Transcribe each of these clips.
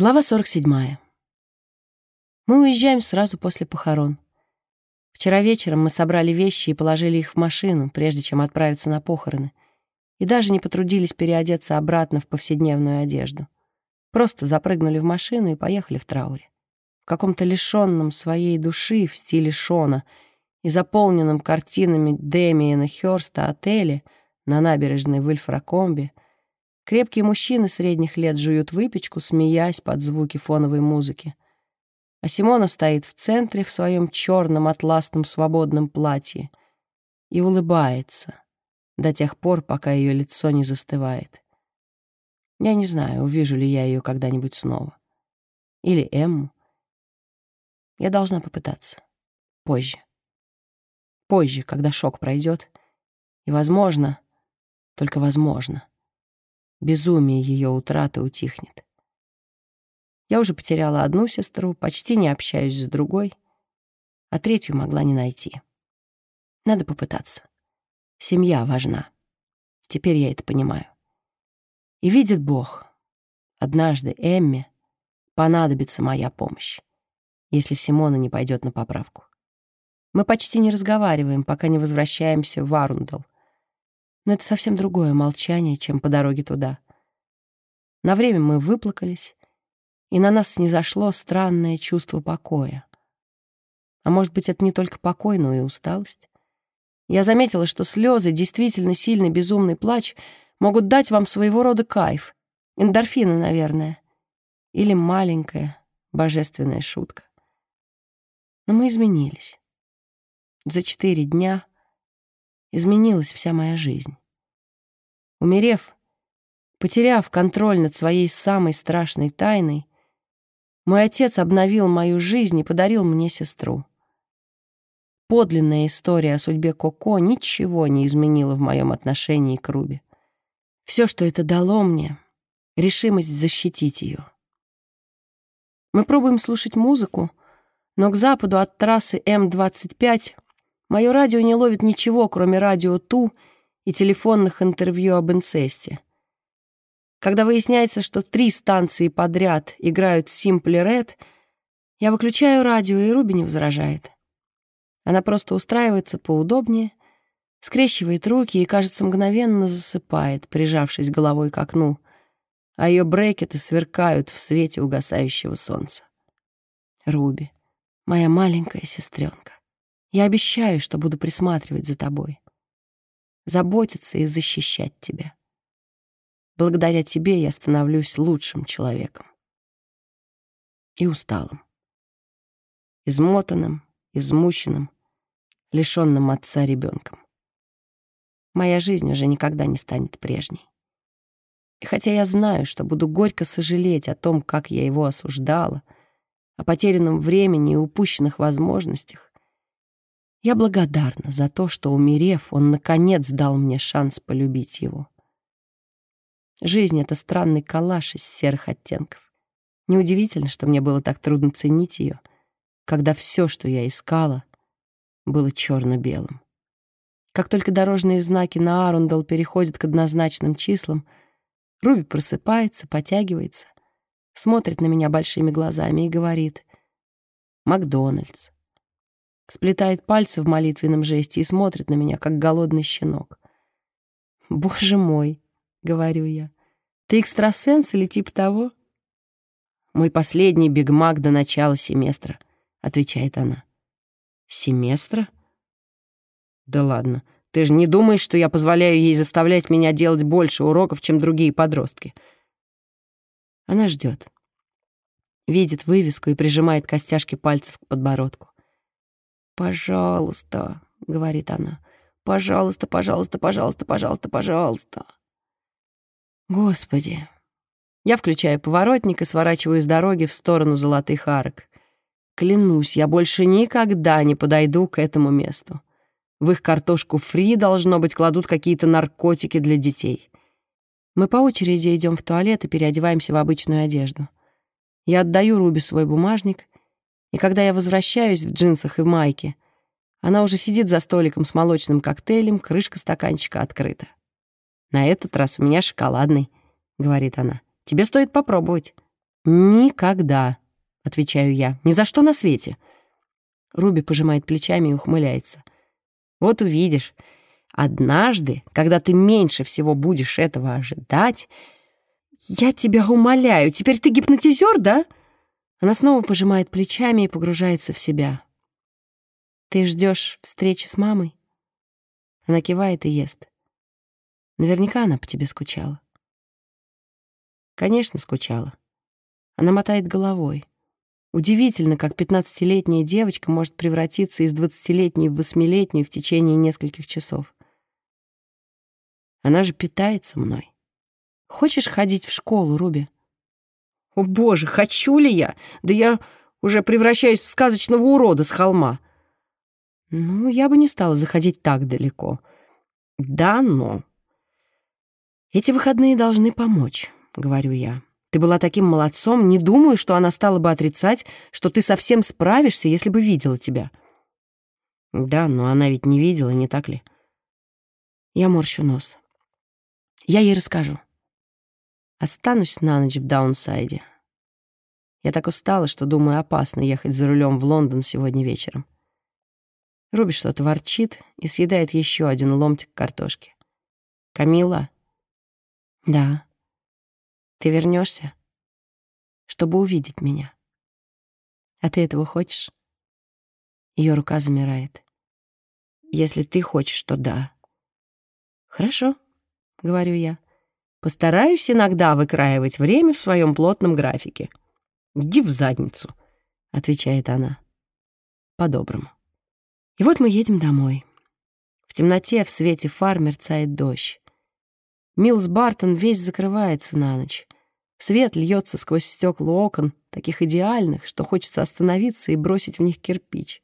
Глава 47. Мы уезжаем сразу после похорон. Вчера вечером мы собрали вещи и положили их в машину, прежде чем отправиться на похороны, и даже не потрудились переодеться обратно в повседневную одежду. Просто запрыгнули в машину и поехали в трауре. В каком-то лишенном своей души в стиле Шона и заполненном картинами Дэмиена Хёрста отеле на набережной в Ильфракомбе Крепкие мужчины средних лет жуют выпечку, смеясь под звуки фоновой музыки. А Симона стоит в центре в своем черном атласном свободном платье и улыбается до тех пор, пока ее лицо не застывает. Я не знаю, увижу ли я ее когда-нибудь снова. Или Эмму. Я должна попытаться. Позже. Позже, когда шок пройдет. И, возможно, только возможно, безумие ее утраты утихнет. Я уже потеряла одну сестру, почти не общаюсь с другой, а третью могла не найти. Надо попытаться. Семья важна. Теперь я это понимаю. И видит Бог, однажды Эмме понадобится моя помощь, если Симона не пойдет на поправку. Мы почти не разговариваем, пока не возвращаемся в Арундал но это совсем другое молчание, чем по дороге туда. На время мы выплакались, и на нас снизошло странное чувство покоя. А может быть, это не только покой, но и усталость? Я заметила, что слезы, действительно сильный безумный плач могут дать вам своего рода кайф. Эндорфины, наверное. Или маленькая божественная шутка. Но мы изменились. За четыре дня изменилась вся моя жизнь. Умерев, потеряв контроль над своей самой страшной тайной, мой отец обновил мою жизнь и подарил мне сестру. Подлинная история о судьбе Коко ничего не изменила в моем отношении к Руби. Все, что это дало мне — решимость защитить ее. Мы пробуем слушать музыку, но к западу от трассы М-25 Мое радио не ловит ничего, кроме радио Ту и телефонных интервью об инцесте. Когда выясняется, что три станции подряд играют Simple Red, я выключаю радио, и Руби не возражает. Она просто устраивается поудобнее, скрещивает руки и, кажется, мгновенно засыпает, прижавшись головой к окну, а ее брекеты сверкают в свете угасающего солнца. Руби, моя маленькая сестренка. Я обещаю, что буду присматривать за тобой, заботиться и защищать тебя. Благодаря тебе я становлюсь лучшим человеком. И усталым. Измотанным, измученным, лишенным отца ребенком. Моя жизнь уже никогда не станет прежней. И хотя я знаю, что буду горько сожалеть о том, как я его осуждала, о потерянном времени и упущенных возможностях, я благодарна за то, что, умерев, он, наконец, дал мне шанс полюбить его. Жизнь — это странный коллаж из серых оттенков. Неудивительно, что мне было так трудно ценить ее, когда все, что я искала, было черно-белым. Как только дорожные знаки на Арундал переходят к однозначным числам, Руби просыпается, потягивается, смотрит на меня большими глазами и говорит «Макдональдс» сплетает пальцы в молитвенном жесте и смотрит на меня, как голодный щенок. «Боже мой!» — говорю я. «Ты экстрасенс или типа того?» «Мой последний бигмак до начала семестра», — отвечает она. «Семестра?» «Да ладно. Ты же не думаешь, что я позволяю ей заставлять меня делать больше уроков, чем другие подростки?» Она ждет. Видит вывеску и прижимает костяшки пальцев к подбородку. «Пожалуйста», — говорит она, — «пожалуйста, пожалуйста, пожалуйста, пожалуйста, пожалуйста». Господи. Я включаю поворотник и сворачиваю с дороги в сторону золотых арок. Клянусь, я больше никогда не подойду к этому месту. В их картошку фри, должно быть, кладут какие-то наркотики для детей. Мы по очереди идем в туалет и переодеваемся в обычную одежду. Я отдаю Руби свой бумажник, и когда я возвращаюсь в джинсах и майке, она уже сидит за столиком с молочным коктейлем, крышка стаканчика открыта. «На этот раз у меня шоколадный», — говорит она. «Тебе стоит попробовать. «Никогда», — отвечаю я. «Ни за что на свете». Руби пожимает плечами и ухмыляется. «Вот увидишь. Однажды, когда ты меньше всего будешь этого ожидать...» «Я тебя умоляю, теперь ты гипнотизер, да?» Она снова пожимает плечами и погружается в себя. «Ты ждешь встречи с мамой?» Она кивает и ест. Наверняка она по тебе скучала. Конечно, скучала. Она мотает головой. Удивительно, как пятнадцатилетняя девочка может превратиться из двадцатилетней в восьмилетнюю в течение нескольких часов. Она же питается мной. Хочешь ходить в школу, Руби? О, боже, хочу ли я? Да я уже превращаюсь в сказочного урода с холма. Ну, я бы не стала заходить так далеко. Да, но... Эти выходные должны помочь, говорю я. Ты была таким молодцом, не думаю, что она стала бы отрицать, что ты совсем справишься, если бы видела тебя. Да, но она ведь не видела, не так ли? Я морщу нос. Я ей расскажу. Останусь на ночь в Даунсайде. Я так устала, что думаю, опасно ехать за рулем в Лондон сегодня вечером. Руби что-то ворчит и съедает еще один ломтик картошки. «Камила?» «Да». «Ты вернешься, чтобы увидеть меня. А ты этого хочешь?» Ее рука замирает. «Если ты хочешь, то да». «Хорошо», — говорю я. «Постараюсь иногда выкраивать время в своем плотном графике». «Иди в задницу», — отвечает она. По-доброму. И вот мы едем домой. В темноте в свете фар мерцает дождь. Милс Бартон весь закрывается на ночь. Свет льется сквозь стекла окон, таких идеальных, что хочется остановиться и бросить в них кирпич.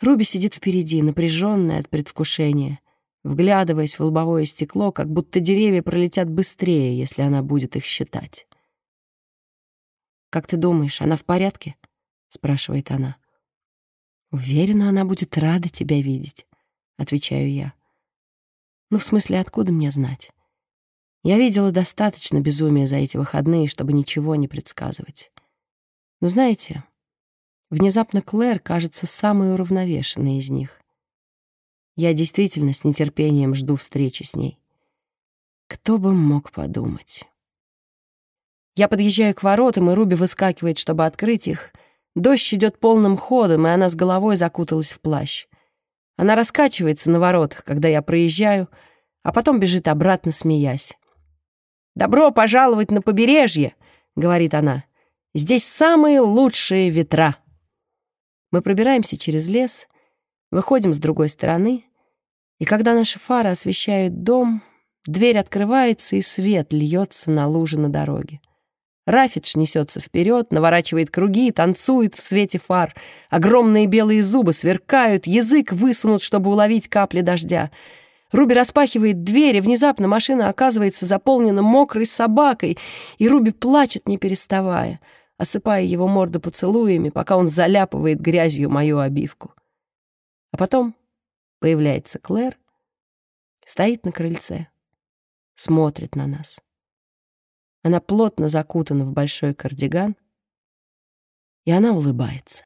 Руби сидит впереди, напряженная от предвкушения, вглядываясь в лобовое стекло, как будто деревья пролетят быстрее, если она будет их считать. «Как ты думаешь, она в порядке?» — спрашивает она. «Уверена, она будет рада тебя видеть», — отвечаю я. «Ну, в смысле, откуда мне знать? Я видела достаточно безумия за эти выходные, чтобы ничего не предсказывать. Но знаете, внезапно Клэр кажется самой уравновешенной из них. Я действительно с нетерпением жду встречи с ней. Кто бы мог подумать?» Я подъезжаю к воротам, и Руби выскакивает, чтобы открыть их — Дождь идет полным ходом, и она с головой закуталась в плащ. Она раскачивается на воротах, когда я проезжаю, а потом бежит обратно, смеясь. «Добро пожаловать на побережье!» — говорит она. «Здесь самые лучшие ветра!» Мы пробираемся через лес, выходим с другой стороны, и когда наши фары освещают дом, дверь открывается, и свет льется на лужи на дороге. Рафидж несется вперед, наворачивает круги, танцует в свете фар. Огромные белые зубы сверкают, язык высунут, чтобы уловить капли дождя. Руби распахивает дверь, и внезапно машина оказывается заполнена мокрой собакой, и Руби плачет, не переставая, осыпая его морду поцелуями, пока он заляпывает грязью мою обивку. А потом появляется Клэр, стоит на крыльце, смотрит на нас. Она плотно закутана в большой кардиган, и она улыбается.